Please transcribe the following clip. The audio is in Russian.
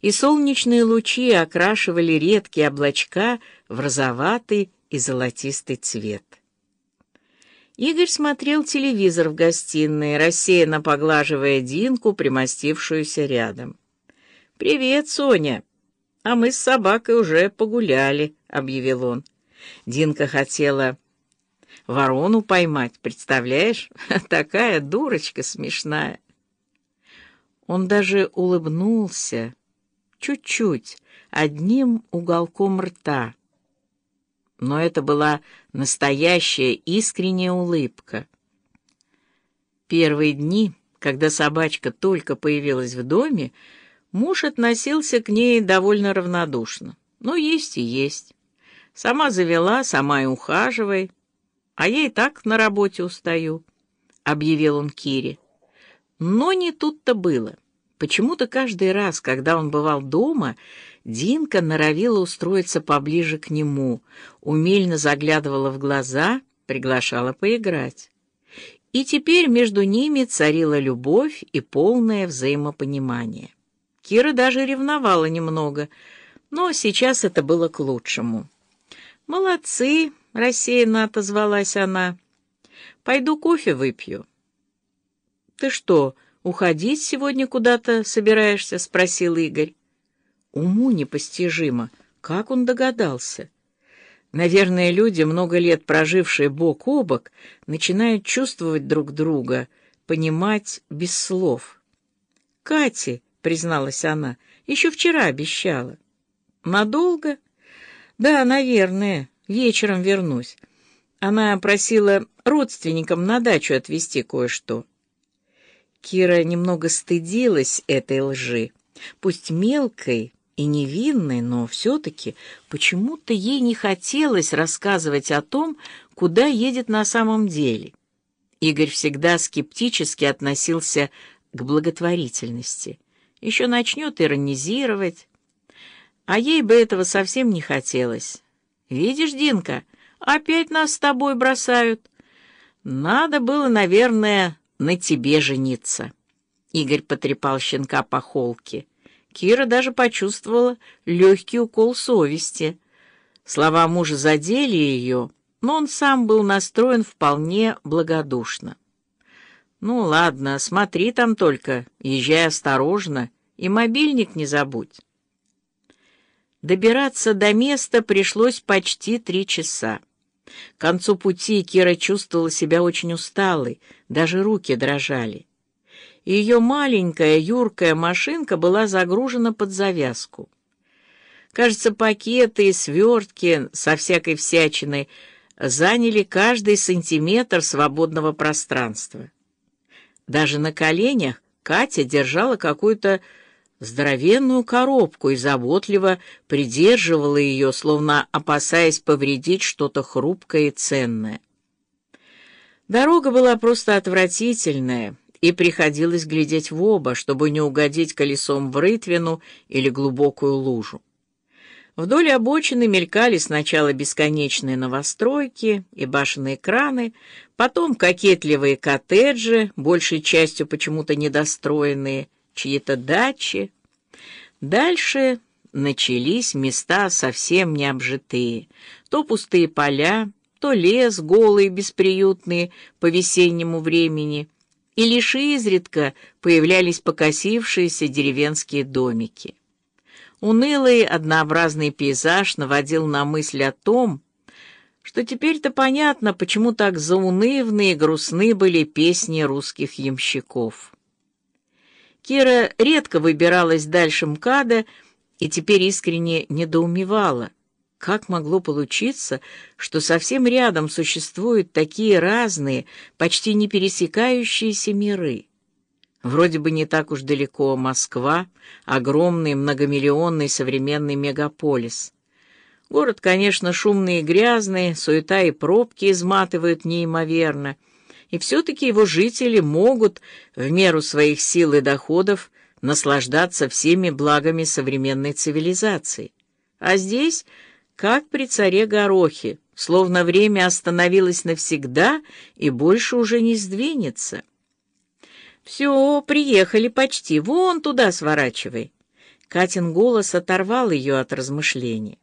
и солнечные лучи окрашивали редкие облачка в розоватый и золотистый цвет. Игорь смотрел телевизор в гостиной, рассеянно поглаживая Динку, примостившуюся рядом. «Привет, Соня! А мы с собакой уже погуляли», — объявил он. Динка хотела ворону поймать, представляешь? Такая дурочка смешная. Он даже улыбнулся, чуть-чуть, одним уголком рта. Но это была настоящая искренняя улыбка. Первые дни, когда собачка только появилась в доме, муж относился к ней довольно равнодушно. Ну, есть и есть. Сама завела, сама и ухаживай. А я и так на работе устаю, — объявил он Кире. Но не тут-то было. Почему-то каждый раз, когда он бывал дома, Динка норовила устроиться поближе к нему, умельно заглядывала в глаза, приглашала поиграть. И теперь между ними царила любовь и полное взаимопонимание. Кира даже ревновала немного, но сейчас это было к лучшему. «Молодцы!» — рассеянно отозвалась она. «Пойду кофе выпью». «Ты что, уходить сегодня куда-то собираешься?» — спросил Игорь. Уму непостижимо, как он догадался. Наверное, люди, много лет прожившие бок о бок, начинают чувствовать друг друга, понимать без слов. «Кате», — призналась она, — «еще вчера обещала». «Надолго?» «Да, наверное, вечером вернусь». Она просила родственникам на дачу отвезти кое-что. Кира немного стыдилась этой лжи, пусть мелкой и невинной, но все-таки почему-то ей не хотелось рассказывать о том, куда едет на самом деле. Игорь всегда скептически относился к благотворительности. Еще начнет иронизировать. А ей бы этого совсем не хотелось. «Видишь, Динка, опять нас с тобой бросают. Надо было, наверное, на тебе жениться». Игорь потрепал щенка по холке. Кира даже почувствовала легкий укол совести. Слова мужа задели ее, но он сам был настроен вполне благодушно. «Ну ладно, смотри там только, езжай осторожно и мобильник не забудь». Добираться до места пришлось почти три часа. К концу пути Кира чувствовала себя очень усталой, даже руки дрожали. Ее маленькая юркая машинка была загружена под завязку. Кажется, пакеты и свертки со всякой всячиной заняли каждый сантиметр свободного пространства. Даже на коленях Катя держала какую-то здоровенную коробку и заботливо придерживала ее, словно опасаясь повредить что-то хрупкое и ценное. Дорога была просто отвратительная, и приходилось глядеть в оба, чтобы не угодить колесом в рытвину или глубокую лужу. Вдоль обочины мелькали сначала бесконечные новостройки и башенные краны, потом кокетливые коттеджи, большей частью почему-то недостроенные, чьи-то дачи. Дальше начались места совсем необжитые, то пустые поля, то лес голый, бесприютный по весеннему времени, и лишь изредка появлялись покосившиеся деревенские домики. Унылый однообразный пейзаж наводил на мысль о том, что теперь-то понятно, почему так заунывны и грустны были песни русских ямщиков. Кира редко выбиралась дальше МКАДа и теперь искренне недоумевала, как могло получиться, что совсем рядом существуют такие разные, почти не пересекающиеся миры? Вроде бы не так уж далеко Москва, огромный многомиллионный современный мегаполис. Город, конечно, шумный и грязный, суета и пробки изматывают неимоверно — и все-таки его жители могут, в меру своих сил и доходов, наслаждаться всеми благами современной цивилизации. А здесь, как при царе Горохе, словно время остановилось навсегда и больше уже не сдвинется. «Все, приехали почти, вон туда сворачивай». Катин голос оторвал ее от размышления.